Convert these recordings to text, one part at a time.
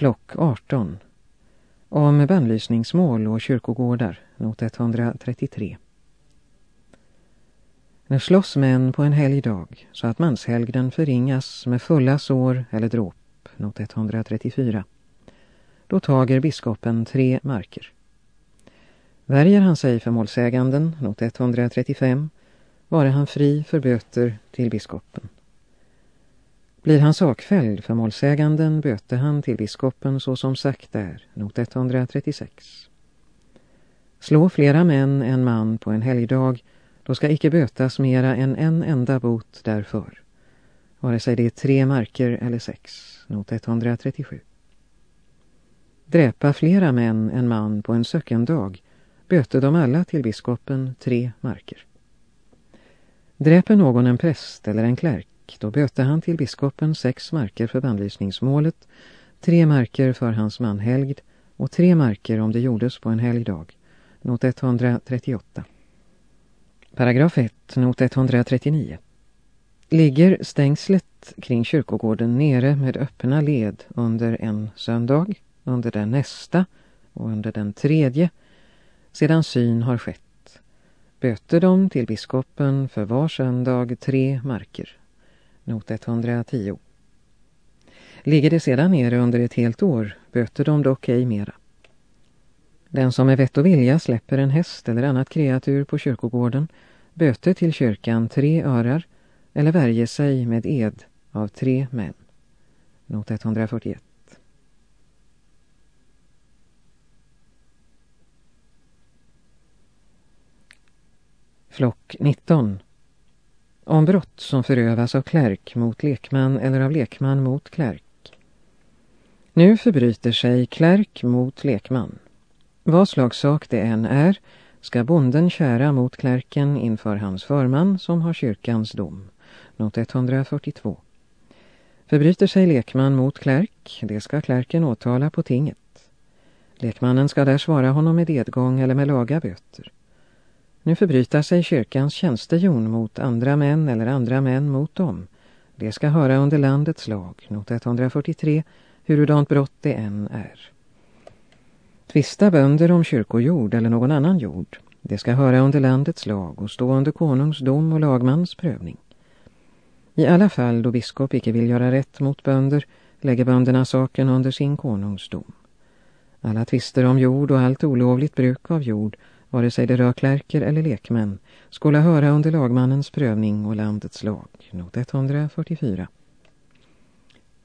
Flock 18. Om bannlysningsmål och kyrkogårdar, not 133. När slåss män på en helgdag så att manshelgden förringas med fulla sår eller dråp, not 134. Då tager biskopen tre marker. Värjer han sig för målsäganden, not 135, vare han fri för böter till biskopen. Blir han sakfälld för målsäganden böter han till biskopen så som sagt är, not 136. Slå flera män en man på en helgdag, då ska icke bötas mera än en enda bot därför. Vare sig det är tre marker eller sex, not 137. Dräpa flera män en man på en sökendag, böter de alla till biskopen tre marker. Dräper någon en präst eller en klärk då böter han till biskopen sex marker för bandlysningsmålet, tre marker för hans manhelgd och tre marker om det gjordes på en helgdag. Not 138. Paragraf 1, not 139. Ligger stängslet kring kyrkogården nere med öppna led under en söndag, under den nästa och under den tredje, sedan syn har skett, böter de till biskopen för var söndag tre marker not 110. Ligger det sedan nere under ett helt år böter de dock ej mera. Den som med vett och vilja släpper en häst eller annat kreatur på kyrkogården böter till kyrkan tre örar eller värjer sig med ed av tre män. Not 141. Flock 19 om brott som förövas av klärk mot lekman eller av lekman mot klärk. Nu förbryter sig klärk mot lekman. Vad slags sak det än är ska bonden kära mot klärken inför hans förman som har kyrkans dom. Not 142. Förbryter sig lekman mot klärk, det ska klärken åtala på tinget. Lekmannen ska där svara honom med edgång eller med laga böter. Nu förbryter sig kyrkans tjänstejon mot andra män eller andra män mot dem. Det ska höra under landets lag, not 143, hurudant brott det än är. Tvista bönder om kyrkojord eller någon annan jord. Det ska höra under landets lag och stå under konungs dom och lagmans prövning. I alla fall då biskop icke vill göra rätt mot bönder lägger bönderna saken under sin konungsdom. Alla tvister om jord och allt olovligt bruk av jord vare sig det rör klärker eller lekmän, skulle höra under lagmannens prövning och landets lag, not 144.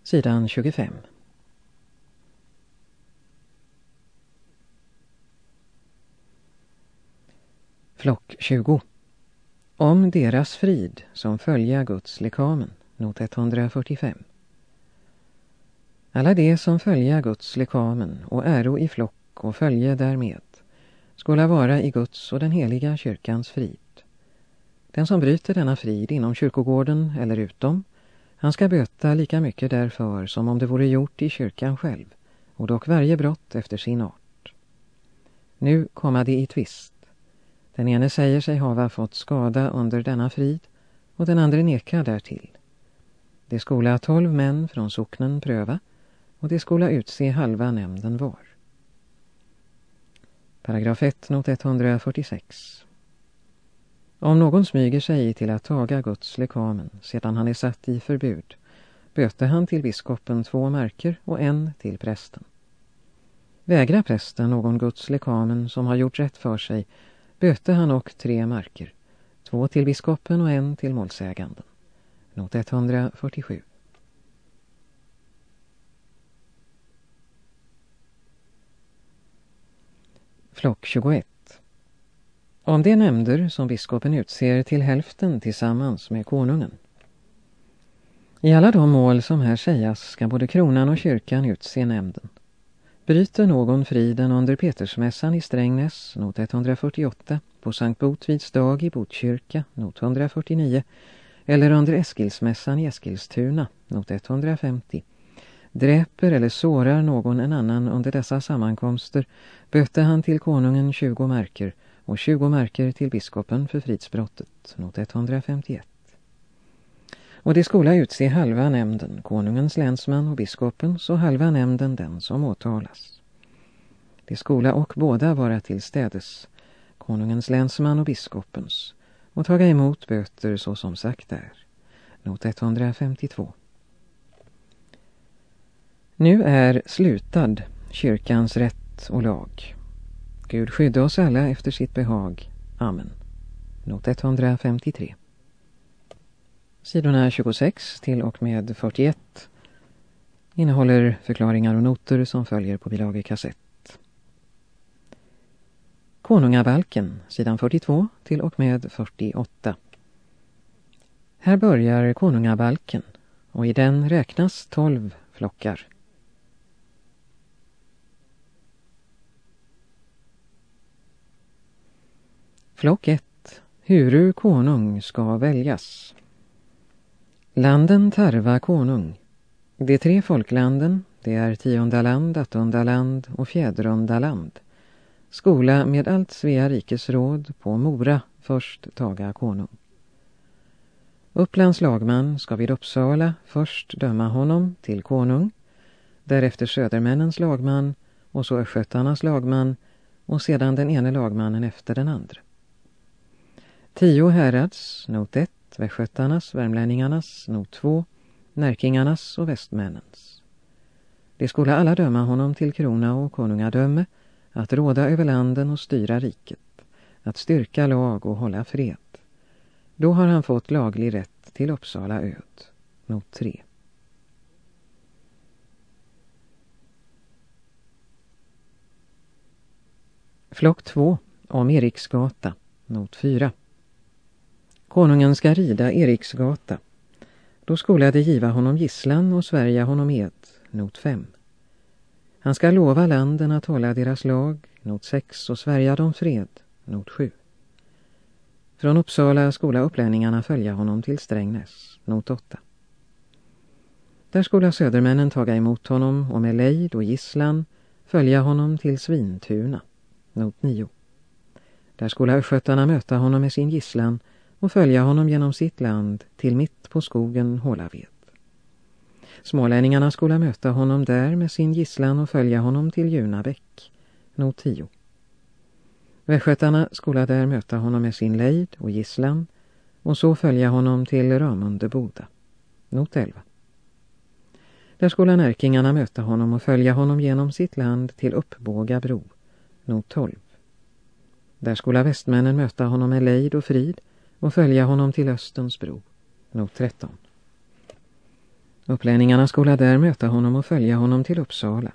Sidan 25. Flock 20. Om deras frid som följa Guds lekamen, not 145. Alla de som följa Guds lekamen och äro i flock och följe därmed skola vara i Guds och den heliga kyrkans frid. Den som bryter denna frid inom kyrkogården eller utom, han ska böta lika mycket därför som om det vore gjort i kyrkan själv, och dock varje brott efter sin art. Nu komma de i tvist. Den ene säger sig hava fått skada under denna frid, och den andra nekar därtill. Det skola tolv män från socknen pröva, och det skola utse halva nämnden var. Paragraf 1, not 146. Om någon smyger sig till att taga Guds lekamen sedan han är satt i förbud, böter han till biskopen två märker och en till prästen. Vägra prästen någon Guds lekamen som har gjort rätt för sig, böter han och tre marker, två till biskopen och en till målsäganden. Not 147. Flock 21. Om de nämnder som biskopen utser till hälften tillsammans med konungen. I alla de mål som här sägas ska både kronan och kyrkan utse nämnden. Bryter någon friden under Petersmässan i Strängnäs, not 148, på Sankt Botvids dag i Botkyrka, not 149, eller under Eskilsmässan i Eskilstuna, not 150, dräper eller sårar någon en annan under dessa sammankomster böter han till konungen 20 marker och 20 marker till biskopen för fridsbrottet, not 151. Och det skola utse halva nämnden, konungens länsman och biskopens, och halva nämnden den som åtalas. Det skola och båda vara till städes, konungens länsman och biskopens, och taga emot böter så som sagt är. Not 152. Nu är slutad kyrkans rätt och lag. Gud skydde oss alla efter sitt behag. Amen. Not 153. Sidorna 26 till och med 41 innehåller förklaringar och noter som följer på bilagekassett. Konungabalken, sidan 42 till och med 48. Här börjar konungabalken och i den räknas 12 flockar. Flock 1. Huru konung ska väljas. Landen tarva konung. De tre folklanden, det är Tiondaland, Attundaland och Fjädrundaland. Skola med allt Svea rikes råd på Mora först taga konung. Upplands lagman ska vid Uppsala först döma honom till konung, därefter Södermännens lagman och så Östgötarnas lagman och sedan den ene lagmannen efter den andra. Tio härads, not 1, Västgötarnas, värmlänningarnas, not 2, Närkingarnas och västmännens. De skulle alla döma honom till krona och konungadöme, att råda över landen och styra riket, att styrka lag och hålla fred. Då har han fått laglig rätt till Uppsala öd. Not 3. Flock 2 om Eriksgata, not 4. Konungen ska rida Eriksgata. Då skolade giva honom gisslan och Sverige honom ed, not 5. Han ska lova landen att hålla deras lag, not 6, och svärja dem fred, not 7. Från Uppsala skola upplänningarna följa honom till Strängnäs, not 8. Där skola södermännen taga emot honom och med lejd och gisslan följa honom till Svintuna, not 9. Där skola östgötarna möta honom med sin gisslan och följa honom genom sitt land till mitt på skogen Hålaved. Smålänningarna skulle möta honom där med sin gisslan och följa honom till Junabäck, not 10. Västgötarna skulle där möta honom med sin lejd och gisslan och så följa honom till Ramundeboda, not 11. Där skulle närkingarna möta honom och följa honom genom sitt land till Uppbåga bro, not 12. Där skulle västmännen möta honom med lejd och frid och följa honom till Östens bro, not 13. Upplänningarna skola där möta honom och följa honom till Uppsala.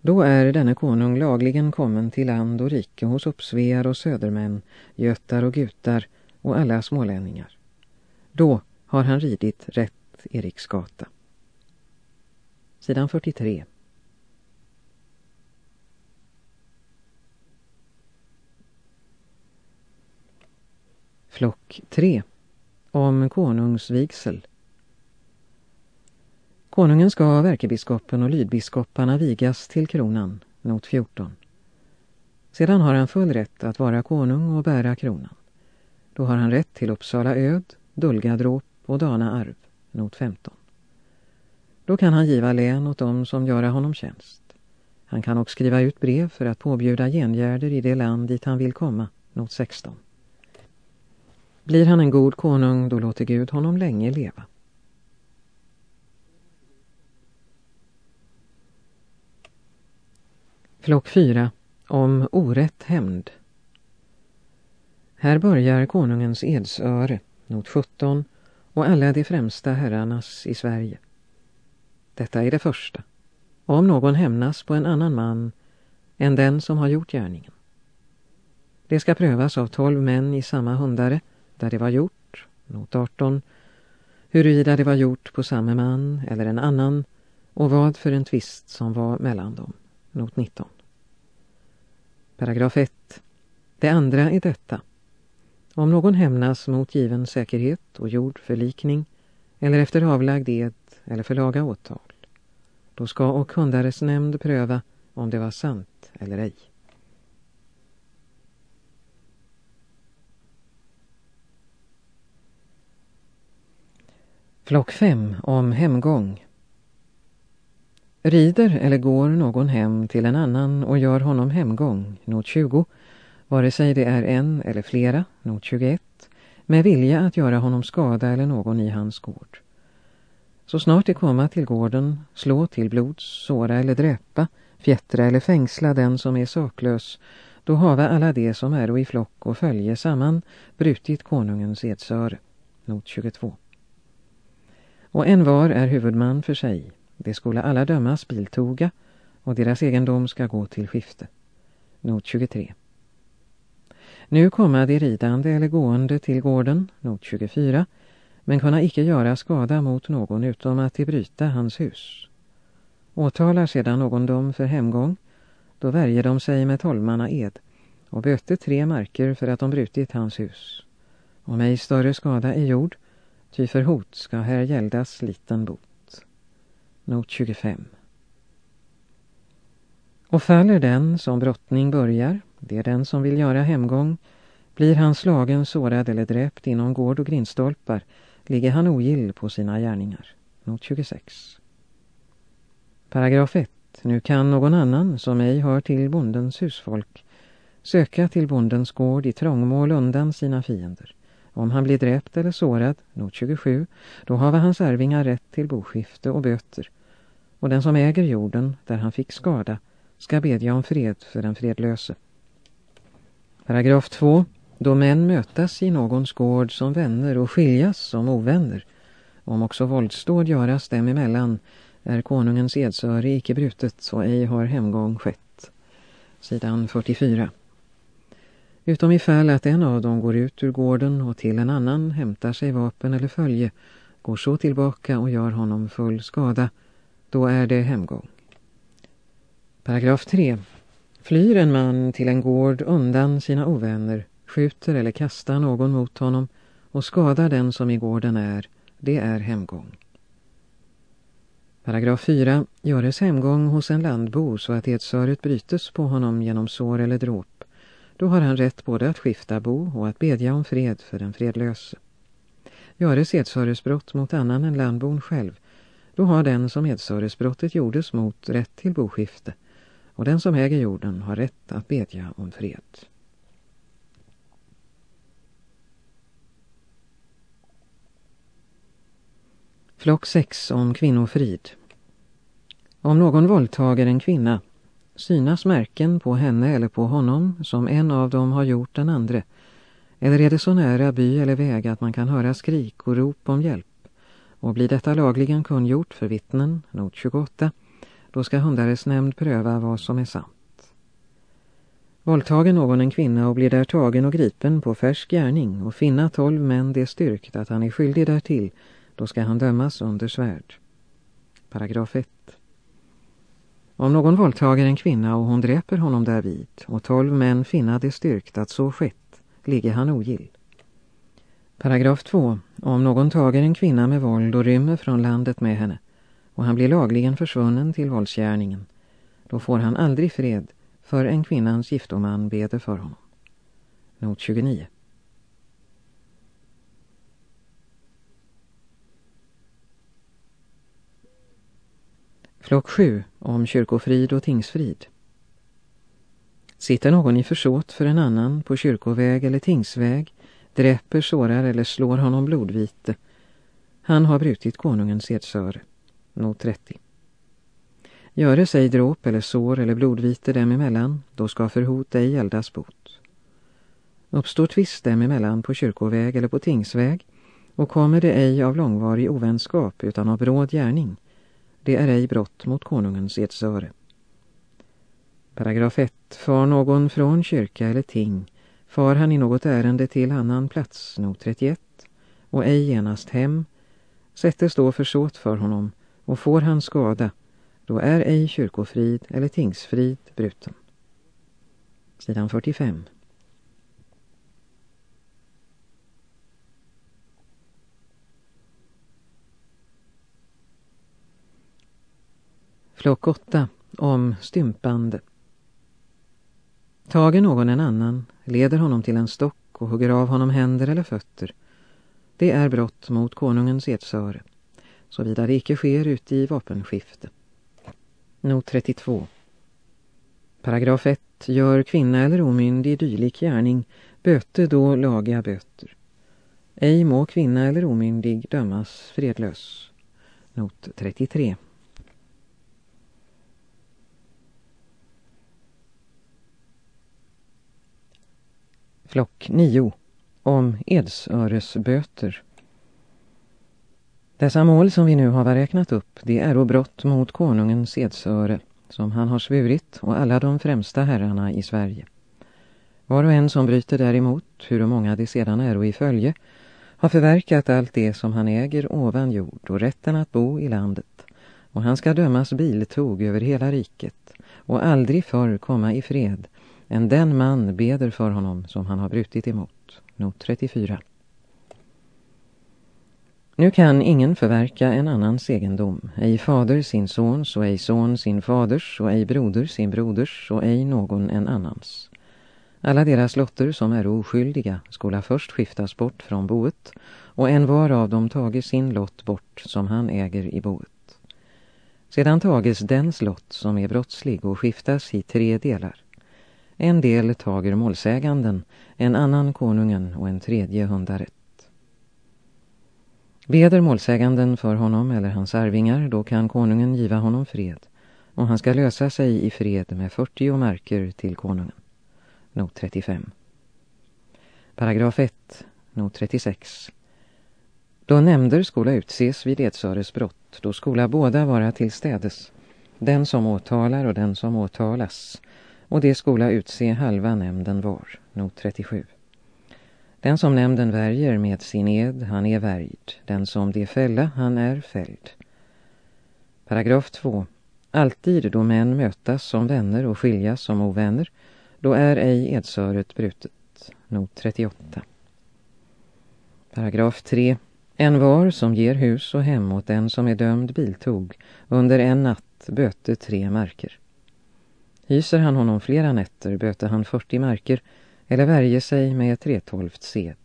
Då är denne konung lagligen kommen till land och rike hos uppsvear och södermän, götar och gutar och alla smålänningar. Då har han ridit rätt Eriksgata. Sidan 43. Flock 3 om konungsvigsel Konungen ska verkebiskopen och lydbiskoparna vigas till kronan, not 14. Sedan har han full rätt att vara konung och bära kronan. Då har han rätt till Uppsala öd, Dulgadråp och Dana arv, not 15. Då kan han giva län åt dem som göra honom tjänst. Han kan också skriva ut brev för att påbjuda gengärder i det land dit han vill komma, not 16. Blir han en god konung, då låter Gud honom länge leva. Flock 4 om orätt hämnd. Här börjar konungens edsöre, not 17, och alla de främsta herrarnas i Sverige. Detta är det första. Om någon hämnas på en annan man än den som har gjort gärningen. Det ska prövas av tolv män i samma hundare där det var gjort, not 18, huruvida det var gjort på samma man eller en annan och vad för en tvist som var mellan dem. Not 19. Paragraf 1. Det andra är detta. Om någon hämnas mot given säkerhet och gjord förlikning eller efter avlagd ed eller för laga åtal, då ska och hundares nämnd pröva om det var sant eller ej. Flock 5 om hemgång. Rider eller går någon hem till en annan och gör honom hemgång, not 20, vare sig det är en eller flera, not 21, med vilja att göra honom skada eller någon i hans gård. Så snart de komma till gården, slå till blods, såra eller dräpa, fjättra eller fängsla den som är saklös, då hava alla de som är i flock och följe samman brutit konungens edsöre. Not 22. Och en var är huvudman för sig. Det skulle alla dömas biltoga och deras egendom ska gå till skifte. Not 23. Nu komma de ridande eller gående till gården, not 24, men kunna icke göra skada mot någon utom att de bryta hans hus. Åtalar sedan någon dom för hemgång, då värjer de sig med tolvmanna ed och böter tre marker för att de brutit hans hus. Om ej större skada är gjord, ty för hot ska här gäldas liten bot. Not 25 Och faller den som brottning börjar, det är den som vill göra hemgång, blir han slagen, sårad eller dräpt inom gård och grindstolpar, ligger han ogill på sina gärningar. Not 26 Paragraf 1. Nu kan någon annan som ej hör till bondens husfolk söka till bondens gård i trångmål undan sina fiender. Om han blir dräpt eller sårad, not 27, då har hans arvingar rätt till boskifte och böter. Och den som äger jorden, där han fick skada, ska bedja om fred för den fredlöse. Paragraf 2. Då män mötas i någons gård som vänner och skiljas som ovänner, om också våldsdåd göras dem emellan, är konungens edsöre icke brutet och ej har hemgång skett. Sidan 44. Utom ifall att en av dem går ut ur gården och till en annan hämtar sig vapen eller följe, går så tillbaka och gör honom full skada, då är det hemgång. Paragraf 3. Flyr en man till en gård undan sina ovänner, skjuter eller kastar någon mot honom och skadar den som i gården är, det är hemgång. Paragraf 4. Göres hemgång hos en landbo så att edsöret brytes på honom genom sår eller dråp. Då har han rätt både att skifta bo och att bedja om fred för den fredlöse. Göres edsöresbrott mot annan än landbon själv, då har den som edsöresbrottet gjordes mot rätt till boskifte och den som äger jorden har rätt att bedja om fred. Flock 6 om kvinnofrid. Om någon våldtager en kvinna synas märken på henne eller på honom som en av dem har gjort den andra. Eller är det så nära by eller väg att man kan höra skrik och rop om hjälp? Och blir detta lagligen kungjort för vittnen, not 28, då ska hundaresnämnd pröva vad som är sant. Våldtager någon en kvinna och blir där tagen och gripen på färsk gärning och finna tolv män det styrkt att han är skyldig därtill, då ska han dömas under svärd. Paragraf 1. Om någon våldtager en kvinna och hon dräper honom därvid och tolv män finna det styrkt att så skett, ligger han ogill. Paragraf 2. Om någon tager en kvinna med våld och rymmer från landet med henne och han blir lagligen försvunnen till våldsgärningen, då får han aldrig fred för en kvinnans giftoman beder för honom. Not 29. Flock 7 om kyrkofrid och tingsfrid. Sitter någon i försåt för en annan på kyrkoväg eller tingsväg, dräper, sårar eller slår honom blodvite. Han har brutit konungens edsöre. Not 30. Göre sig dråp eller sår eller blodvite dem emellan, då ska för hot ej eldas bot. Uppstår tvist dem emellan på kyrkoväg eller på tingsväg, och kommer det ej av långvarig ovänskap utan av bråd gärning, det är ej brott mot konungens edsöre. Paragraf 1. Far någon från kyrka eller ting, far han i något ärende till annan plats, not 31, och ej genast hem, sättes då försåt för honom, och får han skada, då är ej kyrkofrid eller tingsfrid bruten. Sidan 45. Flock 8 om stympande. Tager någon en annan, leder honom till en stock och hugger av honom händer eller fötter. Det är brott mot konungens edsöre. såvida det icke sker ute i vapenskifte. Not 32. Paragraf 1. Gör kvinna eller omyndig dylik gärning, böte då laga böter. Ej må kvinna eller omyndig dömas fredlös. Not 33. Flock 9. Om edsöresböter. Dessa mål som vi nu har räknat upp, det är brott mot konungens edsöre, som han har svurit och alla de främsta herrarna i Sverige. Var och en som bryter däremot, hur många det sedan är och i följe, har förverkat allt det som han äger ovan jord och rätten att bo i landet. Och han ska dömas biltog över hela riket och aldrig förr komma i fred än den man beder för honom som han har brutit emot. Not 34. Nu kan ingen förverka en annans egendom, ej fader sin sons och ej son sin faders och ej broder sin broders och ej någon en annans. Alla deras lotter som är oskyldiga skola först skiftas bort från boet och en var av dem tager sin lott bort som han äger i boet. Sedan tages dens lott som är brottslig och skiftas i tre delar. En del tager målsäganden, en annan konungen och en tredje hundaret. Beder målsäganden för honom eller hans arvingar, då kan konungen giva honom fred, och han ska lösa sig i fred med 40 marker till konungen. Not 35. Paragraf 1, not 36. Då nämnder skola utses vid Edsöres brott, då skola båda vara till städes, den som åtalar och den som åtalas, och det skola utse halva nämnden var, not 37. Den som nämnden värjer med sin ed, han är värjd. Den som det fälla, han är fälld. Paragraf 2. Alltid då män mötas som vänner och skiljas som ovänner, då är ej edsöret brutet. Not 38. Paragraf 3. En var som ger hus och hem åt den som är dömd biltog under en natt böte tre marker. Hyser han honom flera nätter böter han 40 marker eller värjer sig med tretolvt tretolft sed.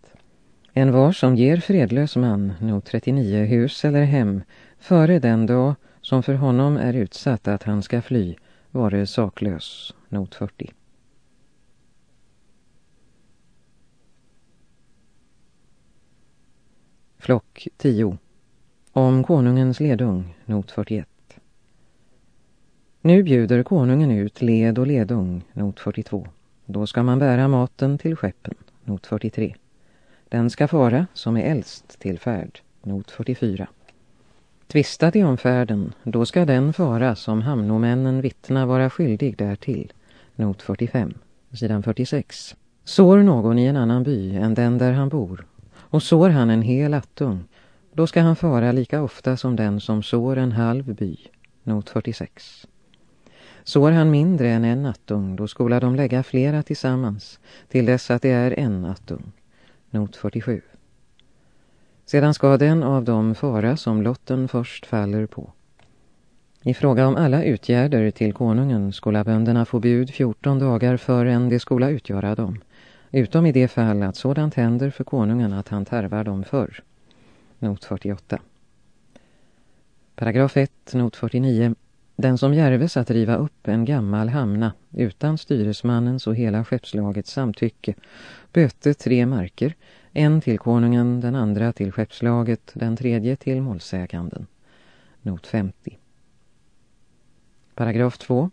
En var som ger fredlös man, not 39, hus eller hem, före den dag som för honom är utsatt att han ska fly, vare saklös, not 40. Flock 10. Om konungens ledung, not 41. Nu bjuder konungen ut led och ledung, not 42. Då ska man bära maten till skeppen, not 43. Den ska fara som är äldst till färd, not 44. Tvista de om färden, då ska den fara som hamnomännen vittna vara skyldig därtill, not 45, sidan 46. Sår någon i en annan by än den där han bor, och sår han en hel attung, då ska han fara lika ofta som den som sår en halv by, not 46. Sår han mindre än en nattung, då skola de lägga flera tillsammans, till dess att det är en nattung. Not 47. Sedan ska den av dem fara som lotten först faller på. I fråga om alla utgärder till konungen skola bönderna få bud 14 dagar förrän det skola utgöra dem, utom i det fall att sådant händer för konungen att han tarvar dem förr. Not 48. Paragraf 1, not 49. Den som järves att riva upp en gammal hamna utan styresmannens och hela skeppslagets samtycke böte tre marker, en till konungen, den andra till skeppslaget, den tredje till målsäganden. Not 50. Paragraf 2.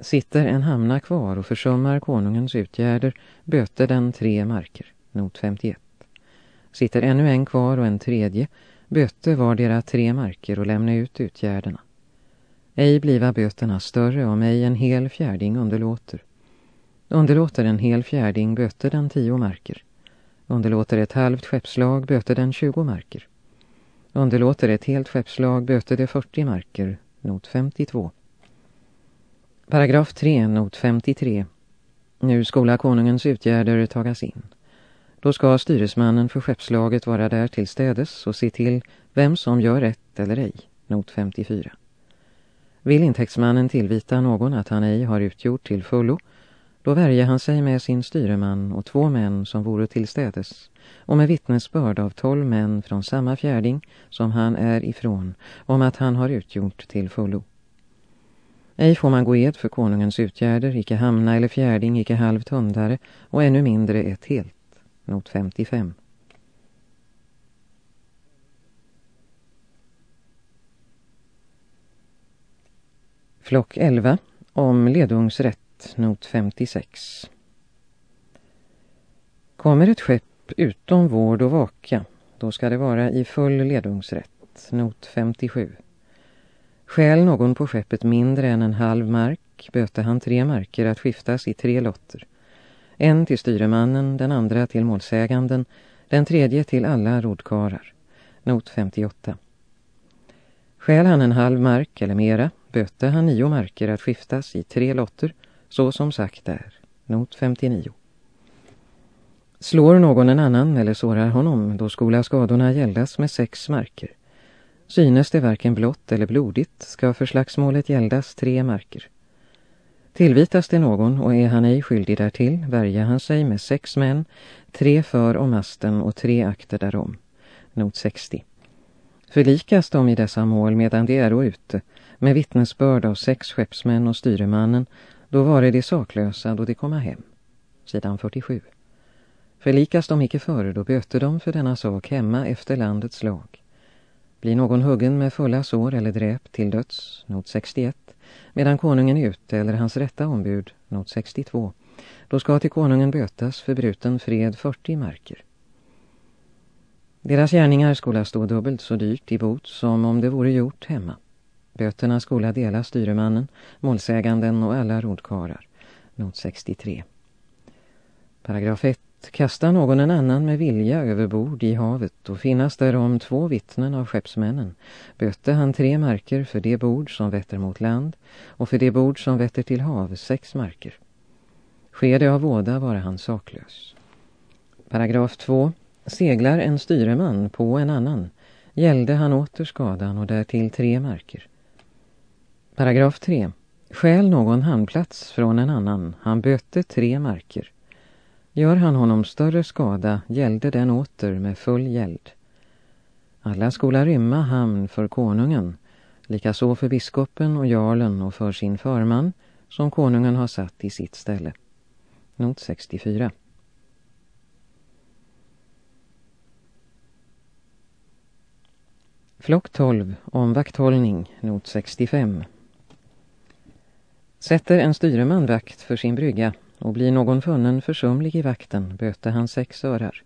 Sitter en hamna kvar och försummar konungens utgärder böter den tre marker. Not 51. Sitter ännu en kvar och en tredje böter var deras tre marker och lämna ut utgärderna. Ej bliva böterna större om ej en hel fjärding underlåter. Underlåter en hel fjärding böter den tio marker. Underlåter ett halvt skeppslag böter den tjugo marker. Underlåter ett helt skeppslag böter det 40 marker, not 52. Paragraf 3, not 53. Nu skola konungens utgärder tagas in. Då ska styresmannen för skeppslaget vara där till städes och se till vem som gör rätt eller ej, not 54. Vill intäktsmannen tillvita någon att han ej har utgjort till fullo, Då värjer han sig med sin styreman och två män som vore tillstädes och med vittnesbörd av tolv män från samma fjärding som han är ifrån om att han har utgjort till fullo. Ej får man gå ed för konungens utgärder, icke hamna eller fjärding, icke halvt hundare och ännu mindre ett helt. Not 55. Flock 11 om ledungsrätt, not 56. Kommer ett skepp utom vård och vaka, då ska det vara i full ledungsrätt, not 57. Skäl någon på skeppet mindre än en halv mark, böter han tre marker att skiftas i tre lotter. En till styremannen, den andra till målsäganden, den tredje till alla rodkarar. Not 58. Skäl han en halv mark eller mera, böte han nio marker att skiftas i tre lotter, så som sagt är. Not 59. Slår någon en annan eller sårar honom, då skola skadorna gäldas med sex marker. Synes det varken blått eller blodigt ska för slagsmålet gäldas tre marker. Tillvitas det någon och är han ej skyldig därtill värjer han sig med sex män, tre för om masten och tre akter därom. Not 60. Förlikas de i dessa mål medan de är ute med vittnesbörd av sex skeppsmän och styremannen, då var det de saklösa då de komma hem. Sidan 47. Förlikas de icke före, då böte de för denna sak hemma efter landets lag. Blir någon huggen med fulla sår eller dräp till döds, not 61, medan konungen är ute eller hans rätta ombud, not 62, då ska till konungen bötas för bruten fred 40 marker. Deras gärningar skola stå dubbelt så dyrt i bot som om det vore gjort hemma. Böterna skola dela styremannen, målsäganden och alla rodkarar. Not 63. Paragraf 1. Kasta någon en annan med vilja över bord i havet och finnas därom två vittnen av skeppsmännen. Böte han tre marker för det bord som vetter mot land och för det bord som vetter till hav sex marker. Sker det av våda vara han saklös. Paragraf 2. Seglar en styreman på en annan gällde han åter skadan och därtill tre marker. Paragraf 3. Skäl någon handplats från en annan, han böte tre marker. Gör han honom större skada gällde den åter med full gäld. Alla skola rymma hamn för konungen, likaså för biskopen och jarlen och för sin förman, som konungen har satt i sitt ställe. Not 64. Flock 12 om vakthållning, not 65. Sätter en styreman vakt för sin brygga och blir någon funnen försumlig i vakten böter han sex örar.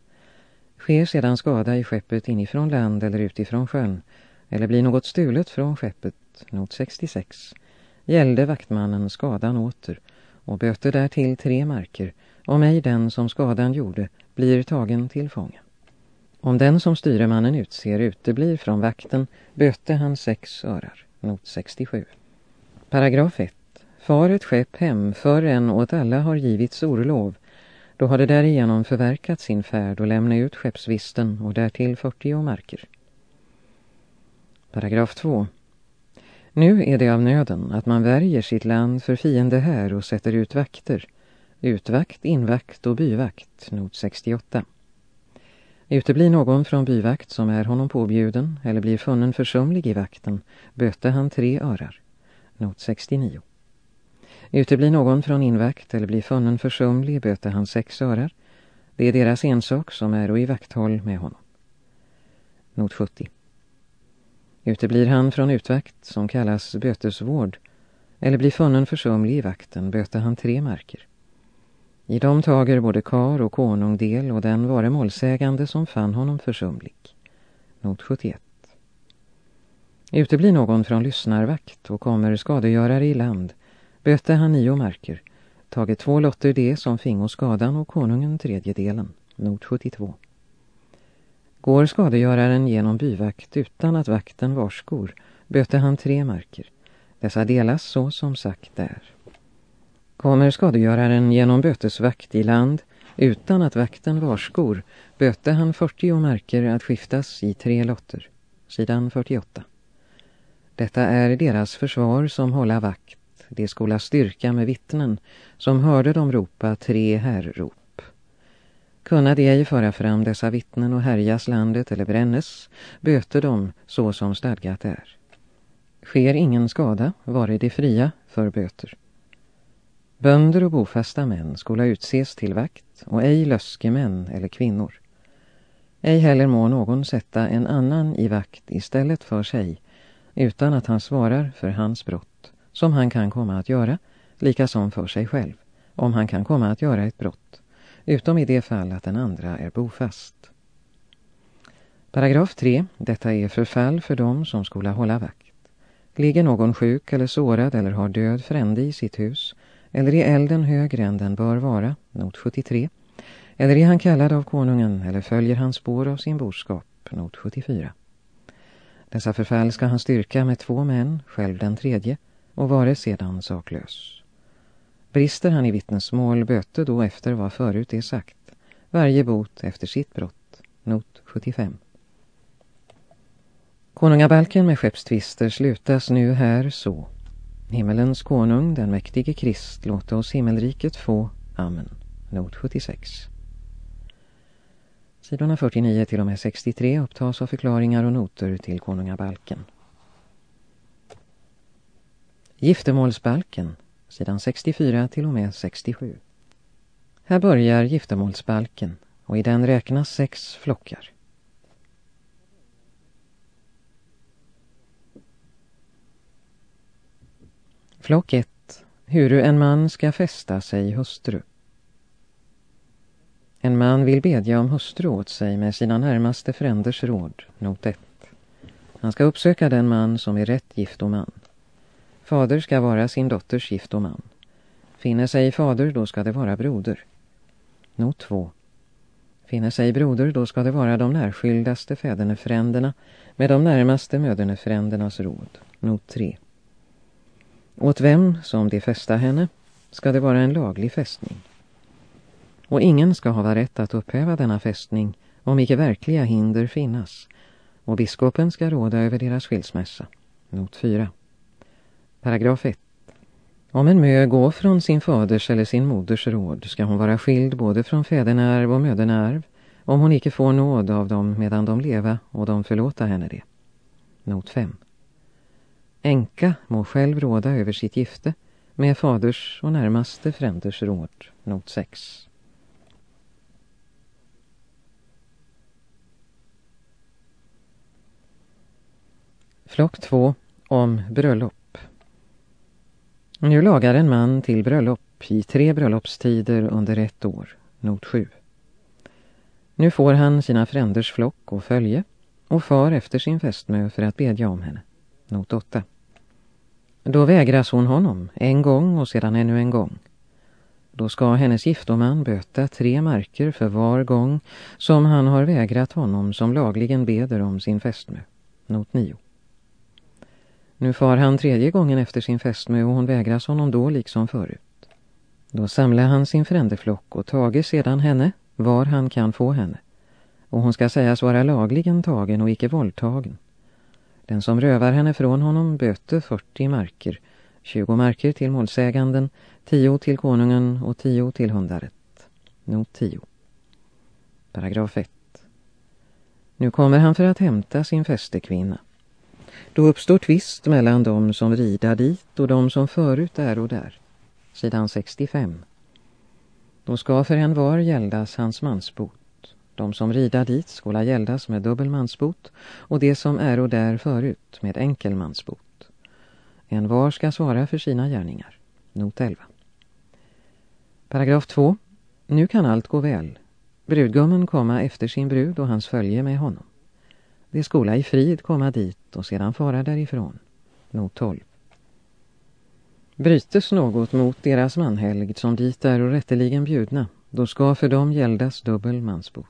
Sker sedan skada i skeppet inifrån land eller utifrån sjön eller blir något stulet från skeppet, not 66, gällde vaktmannen skadan åter och böter därtill tre marker om ej den som skadan gjorde blir tagen till fånga. Om den som styremannen utser uteblir från vakten böter han sex örar, not 67. Paragraf 1. Far ett skepp hem förrän åt alla har givits orlov, då har det därigenom förverkat sin färd och lämna ut skeppsvisten och därtill 40 marker. Paragraf 2. Nu är det av nöden att man värjer sitt land för fiende här och sätter ut vakter. Utvakt, invakt och byvakt, not 68. Uteblir någon från byvakt som är honom påbjuden eller blir funnen försumlig i vakten, böter han tre örar, not 69. Uteblir någon från invakt eller blir funnen försumlig böter han sex örar. Det är deras ensak som är och i vakthåll med honom. Not 70. Uteblir han från utvakt som kallas bötesvård eller blir funnen försumlig i vakten böter han tre marker. I dem tager både kar och konung del och den var målsägande som fann honom försumlig. Not 71. Uteblir någon från lyssnarvakt och kommer skadegörare i land Böte han nio marker, tagit två lotter det som fingo skadan och konungen tredjedelen. not 72. Går skadegöraren genom byvakt utan att vakten varskor, böte han tre marker. Dessa delas så som sagt där. Kommer skadegöraren genom bötesvakt i land utan att vakten varskor, böte han 40 marker att skiftas i tre lotter. Sidan 48. Detta är deras försvar som hålla vakt de skola styrka med vittnen, som hörde dem ropa tre herrrop. Kunna de ej föra fram dessa vittnen och härjas landet eller brännes, böter dem så som stadgat är. Sker ingen skada, vare de fria för böter. Bönder och bofasta män skola utses till vakt och ej löskemän eller kvinnor. Ej heller må någon sätta en annan i vakt istället för sig utan att han svarar för hans brott som han kan komma att göra, lika som för sig själv, om han kan komma att göra ett brott, utom i det fall att den andra är bofast. Paragraf 3. Detta är förfall för dem som skola hålla vakt. Ligger någon sjuk eller sårad eller har död frände i sitt hus, eller är elden högre än den bör vara, not 73, eller är han kallad av konungen eller följer han spår av sin boskap, not 74. Dessa förfall ska han styrka med två män, själv den tredje, och vare sedan saklös. Brister han i vittnesmål böte då efter vad förut är sagt, varje bot efter sitt brott, not 75. Konungabalken med skeppstvister slutas nu här så. Himmelens konung, den mäktige Krist, låta oss himmelriket få. Amen. Not 76. Sidorna 49 till och med 63 upptas av förklaringar och noter till konungabalken. Giftermålsbalken, sidan 64 till och med 67. Här börjar giftermålsbalken och i den räknas sex flockar. Flock 1. Huru en man ska fästa sig hustru. En man vill bedja om hustru åt sig med sina närmaste fränders råd, not 1. Han ska uppsöka den man som är rätt giftoman. Fader ska vara sin dotters gift och man. Finner sig fader, då ska det vara broder. Not 2. Finner sig broder, då ska det vara de närskyldaste fädernefränderna med de närmaste mödernefrändernas råd. Not 3. Åt vem som det fästa henne ska det vara en laglig fästning. Och ingen ska ha rätt att upphäva denna fästning om icke verkliga hinder finnas. Och biskopen ska råda över deras skilsmässa. Not 4. Paragraf 1. Om en mö går från sin faders eller sin moders råd ska hon vara skild både från fädernearv och mödernearv om hon icke får nåd av dem medan de leva och de förlåta henne det. Not 5. Enka må själv råda över sitt gifte med faders och närmaste fränders råd. Not 6. Flock 2 om bröllop. Nu lagar en man till bröllop i tre bröllopstider under ett år. Not 7. Nu får han sina fränders flock och följe och far efter sin fästmö för att bedja om henne. Not 8. Då vägras hon honom en gång och sedan ännu en gång. Då ska hennes giftoman böta tre marker för var gång som han har vägrat honom som lagligen beder om sin fästmö. Not 9. Nu far han tredje gången efter sin fästmö och hon vägras honom då liksom förut. Då samlar han sin frändeflock och tager sedan henne var han kan få henne. Och hon ska sägas vara lagligen tagen och icke våldtagen. Den som rövar henne från honom böter 40 marker, 20 marker till målsäganden, 10 till konungen och 10 till hundaret. Not 10. Paragraf 1. Nu kommer han för att hämta sin fästekvinna. Då uppstår tvist mellan de som rida dit och de som förut är och där. Sidan 65. Då ska för en var gäldas hans mansbot. De som rida dit skola gäldas med dubbel mansbot och det som är och där förut med enkel mansbot. En var ska svara för sina gärningar. Not 11. Paragraf 2. Nu kan allt gå väl. Brudgummen komma efter sin brud och hans följe med honom. De skola i frid komma dit och sedan fara därifrån. Not 12. Brytes något mot deras manhelgd som dit är och rätteligen bjudna, då ska för dem gäldas dubbel mansbot.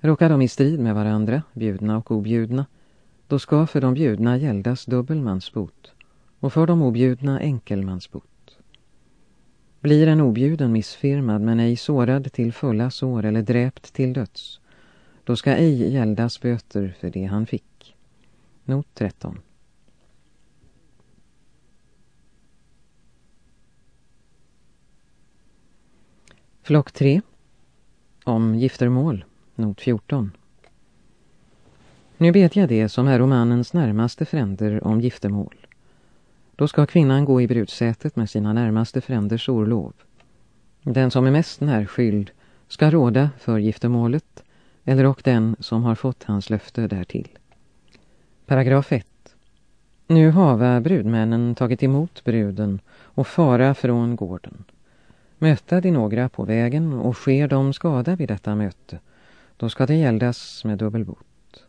Råkar de i strid med varandra, bjudna och objudna, då ska för de bjudna gäldas dubbel mansbot och för de objudna enkelmansbot. Blir en objuden missfirmad men ej sårad till fulla sår eller dräpt till döds, då ska ej gäldas böter för det han fick. Not 13. Flock 3. Om giftermål. Not 14. Nu vet jag det som är mannens närmaste fränder om giftermål. Då ska kvinnan gå i brudsätet med sina närmaste fränders orlov. Den som är mest närskyld ska råda för giftermålet eller och den som har fått hans löfte därtill. Paragraf 1 Nu hava brudmännen tagit emot bruden och fara från gården. Möta de några på vägen och sker de skada vid detta möte, då ska det gäldas med dubbelbot.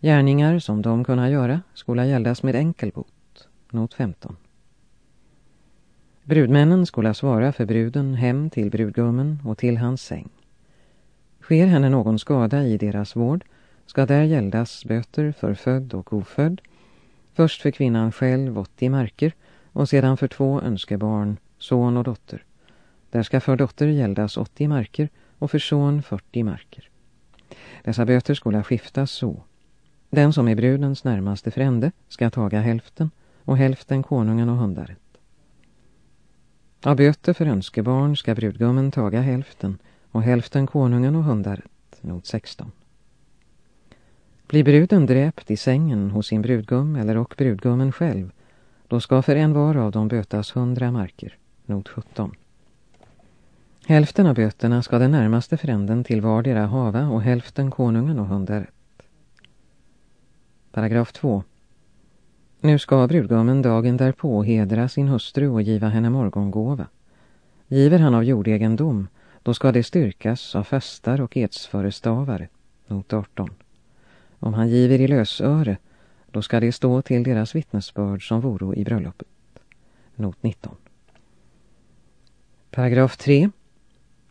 Gärningar som de kunna göra skola gäldas med enkelbot, not 15. Brudmännen skola svara för bruden hem till brudgummen och till hans säng. Sker henne någon skada i deras vård ska där gäldas böter för född och ofödd, först för kvinnan själv 80 marker och sedan för två önskebarn, son och dotter. Där ska för dotter gäldas 80 marker och för son 40 marker. Dessa böter skola skiftas så. Den som är brudens närmaste frände ska taga hälften och hälften konungen och hundaret. Av böter för önskebarn ska brudgummen taga hälften och hälften konungen och hundaret, not 16. Blir bruden dräpt i sängen hos sin brudgum eller och brudgummen själv, då ska för en var av dem bötas hundra marker, not 17. Hälften av böterna ska den närmaste fränden till vardera hava och hälften konungen och hundaret. Paragraf 2. Nu ska brudgummen dagen därpå hedra sin hustru och giva henne morgongåva. Giver han av jordegendom, då ska det styrkas av fastar och edsförestavare, not 18. Om han giver i lösöre, då ska det stå till deras vittnesbörd som voro i bröllopet, not 19. Paragraf 3.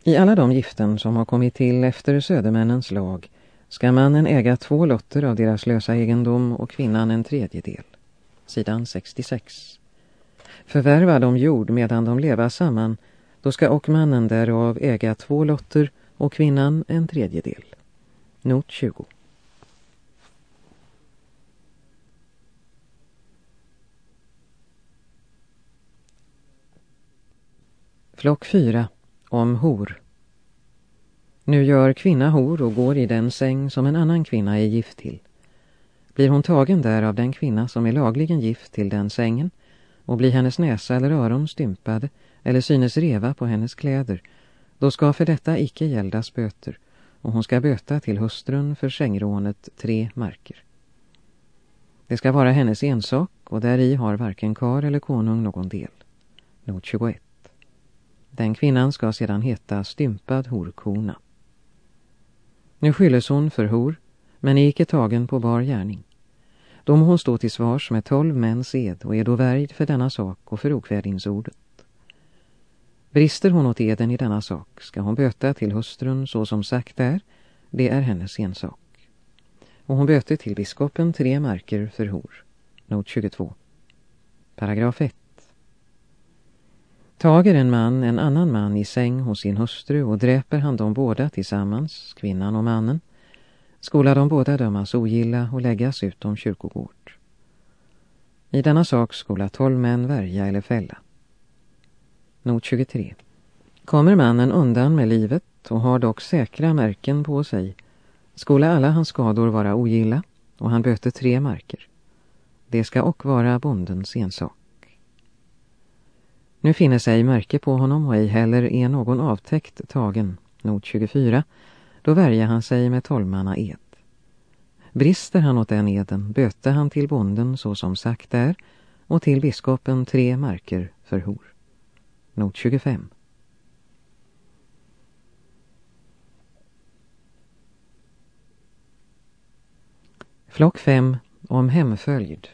I alla de giften som har kommit till efter södermännens lag ska mannen äga två lotter av deras lösa egendom och kvinnan en tredjedel. Sidan 66. Förvärva de jord medan de leva samman, då ska och mannen därav äga två lotter och kvinnan en tredjedel. Not 20. Flock 4 om hor. Nu gör kvinna hor och går i den säng som en annan kvinna är gift till. Blir hon tagen där av den kvinna som är lagligen gift till den sängen och blir hennes näsa eller öron stympade eller synes reva på hennes kläder, då ska för detta icke gäldas böter och hon ska böta till hustrun för sängrånet tre marker. Det ska vara hennes ensak och där i har varken kar eller konung någon del. Not 21. Den kvinnan ska sedan heta stympad horkona. Nu skylles hon för hor, men är icke tagen på bar gärning. Då må hon stå till svars med tolv mäns ed och är då värjd för denna sak och för okvädingsordet. Brister hon åt eden i denna sak ska hon böta till hustrun så som sagt är, det är hennes ensak. Och hon böter till biskopen tre marker för hor. Not 22. Paragraf 1. Tager en man en annan man i säng hos sin hustru och dräper han dem båda tillsammans, kvinnan och mannen, skola de båda dömas ogilla och läggas utom kyrkogård. I denna sak skola tolv män värja eller fälla. Not 23. Kommer mannen undan med livet och har dock säkra märken på sig, skola alla hans skador vara ogilla och han böter tre marker. Det ska och vara bondens ensak. Nu finner sig märke på honom och ej heller är någon avtäckt tagen, not 24, då värjer han sig med tolvmanna ed. Brister han åt den eden böter han till bonden så som sagt är och till biskopen tre marker för hor. Not 25. Flock 5 om hemföljd.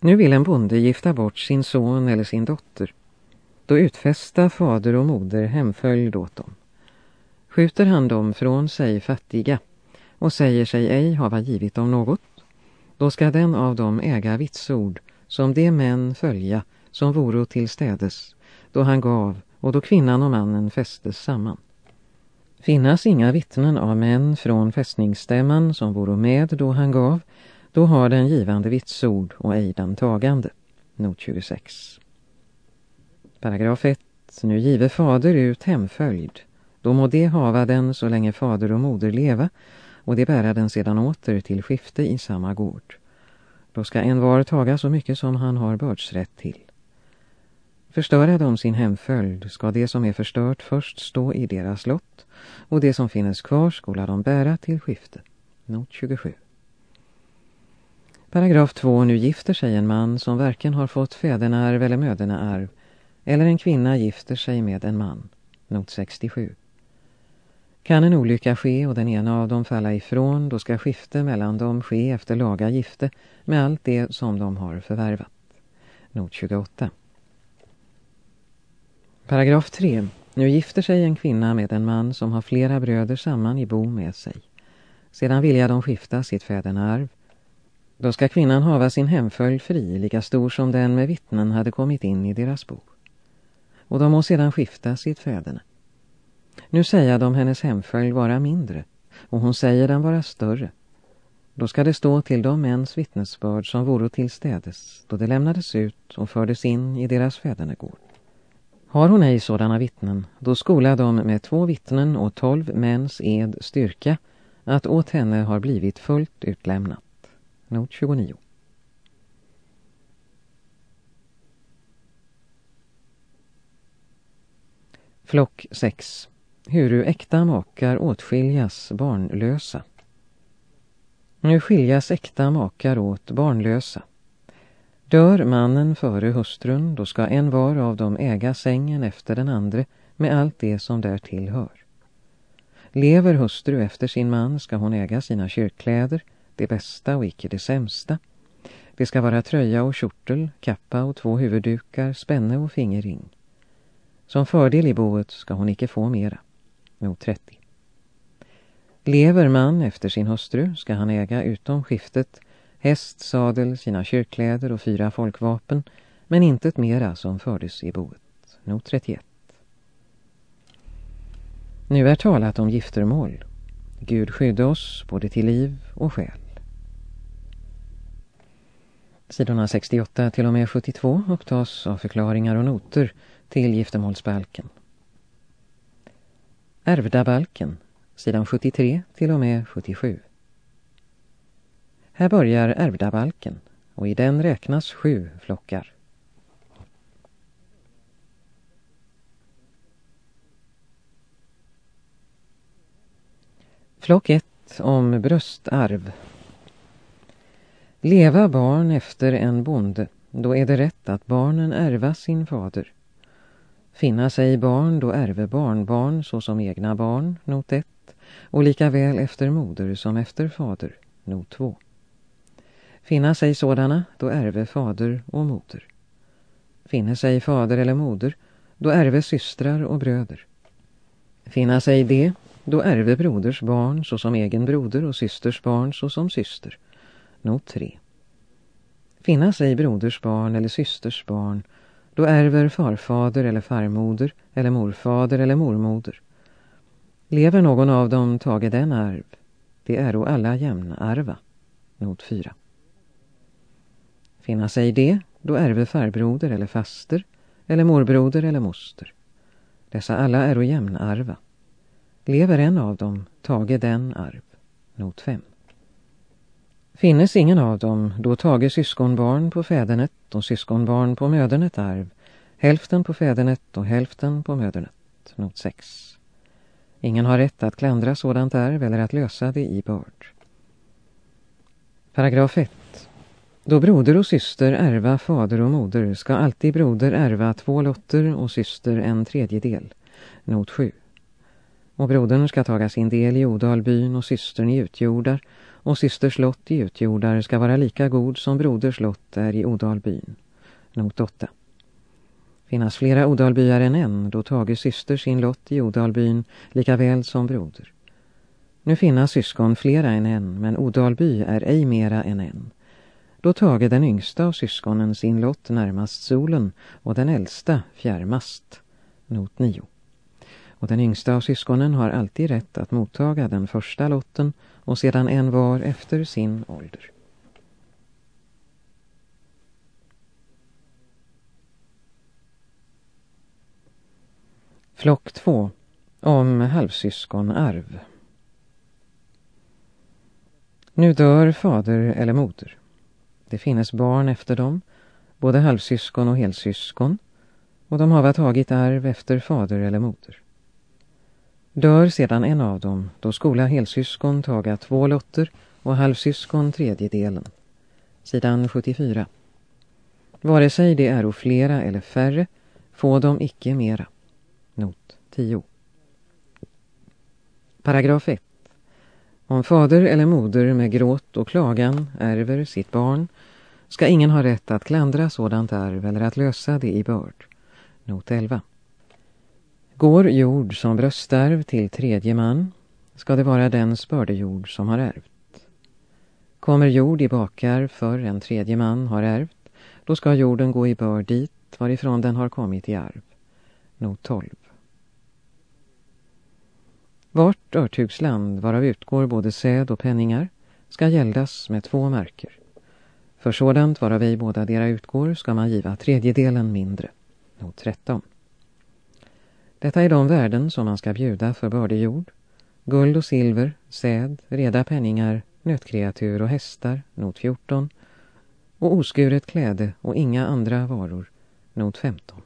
Nu vill en bonde gifta bort sin son eller sin dotter. Då utfästa fader och moder hemföljd åt dem. Skjuter han dem från sig fattiga och säger sig ej hava givit dem något, då ska den av dem äga vitsord som de män följa som voro till städes, då han gav och då kvinnan och mannen fästes samman. Finnas inga vittnen av män från fästningsstämman som voro med då han gav, då har den givande vitsord och ej den tagande. Not 26. Paragraf 1. Nu give fader ut hemföljd, då må det hava den så länge fader och moder leva, och det bära den sedan åter till skifte i samma gård. Då ska en var taga så mycket som han har bördsrätt till. Förstöra de sin hemföljd ska det som är förstört först stå i deras lott, och det som finnes kvar skola de bära till skifte. Not 27. Paragraf 2. Nu gifter sig en man som varken har fått fädernearv eller mödernearv eller en kvinna gifter sig med en man. Not 67. Kan en olycka ske och den ena av dem falla ifrån, då ska skifte mellan dem ske efter laga gifte med allt det som de har förvärvat. Not 28. Paragraf 3. Nu gifter sig en kvinna med en man som har flera bröder samman i bo med sig. Sedan vilja de skifta sitt fädernearv. Då ska kvinnan hava sin hemföljd fri, lika stor som den med vittnen hade kommit in i deras bo. Och de må sedan skifta sitt fäderna. Nu säger de hennes hemföljd vara mindre, och hon säger den vara större. Då ska det stå till de mäns vittnesbörd som vore till städes, då det lämnades ut och fördes in i deras fädernegård. Har hon ej sådana vittnen, då skola de med två vittnen och tolv mäns ed styrka att åt henne har blivit fullt utlämnat. Not 29. Flock 6. Huru äkta makar åtskiljas barnlösa. Nu skiljas äkta makar åt barnlösa. Dör mannen före hustrun, då ska en var av dem äga sängen efter den andra med allt det som där tillhör. Lever hustru efter sin man ska hon äga sina kyrkkläder, det bästa och icke det sämsta. Det ska vara tröja och kjortel, kappa och två huvuddukar, spänne och fingerring. Som fördel i boet ska hon icke få mera. Not 30. Lever man efter sin hustru ska han äga utom skiftet häst, sadel, sina kyrkkläder och fyra folkvapen, men intet mera som fördes i boet. Not 31. Nu är talat om giftermål. Gud skydde oss både till liv och själ. Sidorna 68 till och med 72 upptas av förklaringar och noter till giftermålsbalken. Ärvda balken, sidan 73 till och med 77. Här börjar ärvdabalken och i den räknas sju flockar. Flock 1 om bröstarv. Leva barn efter en bonde, då är det rätt att barnen ärva sin fader. Finna sig barn, då ärve barnbarn såsom egna barn, not 1, och lika väl efter moder som efter fader, not 2. Finna sig sådana, då ärve fader och moder. Finna sig fader eller moder, då ärve systrar och bröder. Finna sig det, då ärve broders barn såsom egen broder och systers barn såsom syster. Not 3. Finna sig broders barn eller systers barn, då ärver farfader eller farmoder eller morfader eller mormoder. Lever någon av dem tage den arv, det är då alla jämnarva. Not 4. Finna sig det, då ärver farbroder eller faster, eller morbroder eller moster. Dessa alla är och jämnarva. Lever en av dem, tage den arv. Not 5. Finnes ingen av dem, då tage syskonbarn på fädernet och syskonbarn på mödernet arv, hälften på fädernet och hälften på mödernet. Not 6. Ingen har rätt att klandra sådant arv eller att lösa det i börd. Paragraf 1. Då broder och syster ärva fader och moder ska alltid broder ärva två lotter och syster en tredjedel. Not 7. Och brodern ska taga sin del i Odalbyn och systern i utjordar och systers lott i utjordar ska vara lika god som broders lott är i Odalbyn. Not 8. Finnas flera Odalbyar än en, då tager syster sin lott i Odalbyn lika väl som broder. Nu finnas syskon flera än en, men Odalby är ej mera än en. Då tage den yngsta av syskonen sin lott närmast solen och den äldsta fjärmast. Not 9. Och den yngsta av syskonen har alltid rätt att mottaga den första lotten och sedan en var efter sin ålder. Flock 2 om halvsyskonarv. Nu dör fader eller moder. Det finnes barn efter dem, både halvsyskon och helsyskon, och de hava tagit arv efter fader eller moder. Dör sedan en av dem, då skola helsyskon taga två lotter och halvsyskon tredjedelen. Sidan 74. Vare sig det är flera eller färre, få de icke mera. Not 10. Paragraf 1. Om fader eller moder med gråt och klagan ärver sitt barn ska ingen ha rätt att klandra sådant arv eller att lösa det i börd. Not 11. Går jord som bröstarv till tredje man ska det vara den bördejord som har ärvt. Kommer jord i bakar för en tredje man har ärvt, då ska jorden gå i börd dit varifrån den har kommit i arv. Not 12. Vart örtugsland varav utgår både säd och penningar ska gäldas med två märker. För sådant varav ej båda dera utgår ska man giva tredjedelen mindre. Not 13. Detta är de värden som man ska bjuda för bördejord. Guld och silver, säd, reda penningar, nötkreatur och hästar, not 14. Och oskuret kläde och inga andra varor, not 15.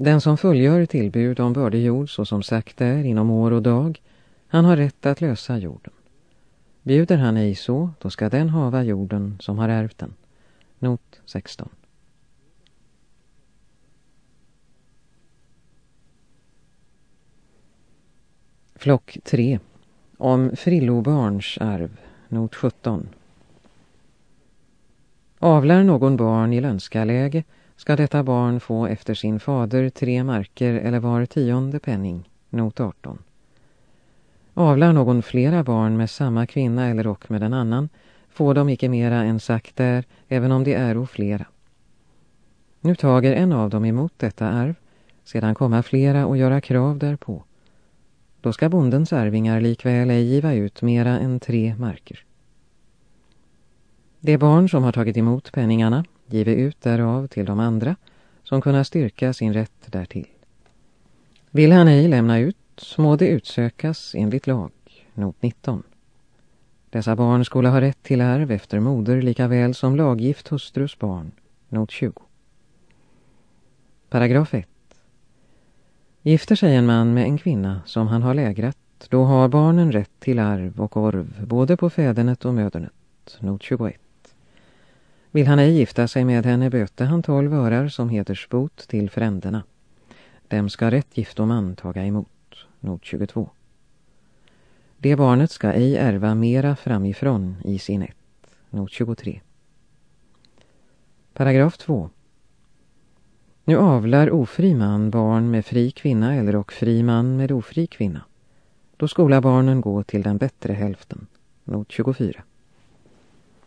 Den som fullgör tillbud om bördejord så som sagt är inom år och dag, han har rätt att lösa jorden. Bjuder han ej så, då ska den hava jorden som har ärvt den. Not 16. Flock 3. Om frillobarns arv. Not 17. Avlär någon barn i lönskaläge ska detta barn få efter sin fader tre marker eller var tionde penning. Not 18. Avlar någon flera barn med samma kvinna eller och med en annan får de icke mera än sagt där, även om de är flera. Nu tager en av dem emot detta arv, sedan komma flera och göra krav därpå. Då ska bondens arvingar likväl ej giva ut mera än tre marker. Det barn som har tagit emot penningarna give ut därav till de andra som kunna styrka sin rätt därtill. Vill han ej lämna ut må det utsökas enligt lag, not 19. Dessa barn skulle ha rätt till arv efter moder lika väl som laggift hustrus barn, not 20. Paragraf 1. Gifter sig en man med en kvinna som han har lägrat, då har barnen rätt till arv och orv både på fädernet och mödernet, not 21. Vill han ej gifta sig med henne böte han tolv örar som hedersbot till fränderna. Dem ska rätt giftoman taga emot, not 22. Det barnet ska ej ärva mera framifrån i sin ett, not 23. Paragraf 2. Nu avlar ofri man barn med fri kvinna eller och fri man med ofri kvinna. Då skola barnen gå till den bättre hälften. Not 24.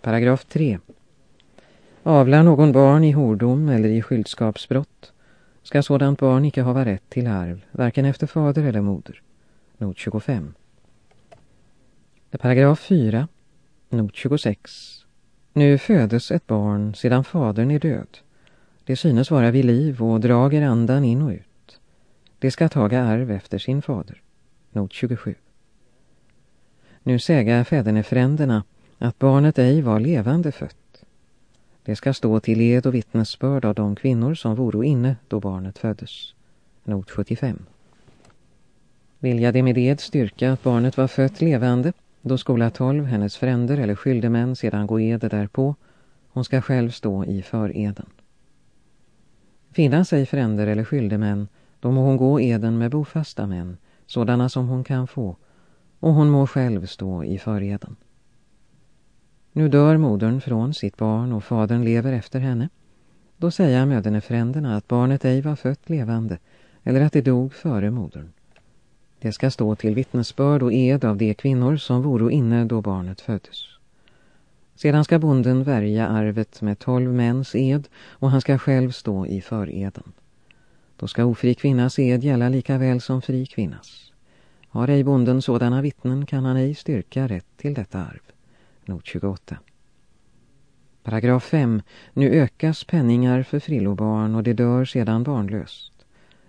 Paragraf 3. Avlar någon barn i hordom eller i skyldskapsbrott ska sådant barn icke hava rätt till arv, varken efter fader eller moder. Not 25. Paragraf 4. Not 26. Nu födes ett barn sedan fadern är död. Det synes vara vid liv och drager andan in och ut. Det ska taga arv efter sin fader. Not 27. Nu säga fädernefränderna att barnet ej var levande fött. Det ska stå till ed och vittnesbörd av de kvinnor som voro inne då barnet föddes. Not 75. Vilja det med ed styrka att barnet var fött levande, då skola tolv hennes fränder eller skyldemän sedan gå ed därpå, hon ska själv stå i föreden. Finna sig fränder eller skyldemän, då må hon gå eden med bofasta män, sådana som hon kan få, och hon må själv stå i föreden. Nu dör modern från sitt barn och fadern lever efter henne. Då säger mödernefränderna att barnet ej var fött levande eller att det dog före modern. Det ska stå till vittnesbörd och ed av de kvinnor som voro inne då barnet föddes. Sedan ska bonden värja arvet med tolv mäns ed och han ska själv stå i föreden. Då ska ofri kvinnas ed gälla lika väl som fri kvinnas. Har ej bonden sådana vittnen kan han ej styrka rätt till detta arv not 28. Paragraf 5. Nu ökas penningar för frillobarn och det dör sedan barnlöst.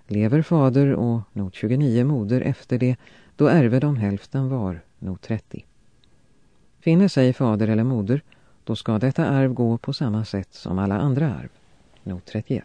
Lever fader och not 29 moder efter det, då ärver de hälften var, not 30. Finner sig fader eller moder, då ska detta arv gå på samma sätt som alla andra arv, not 31.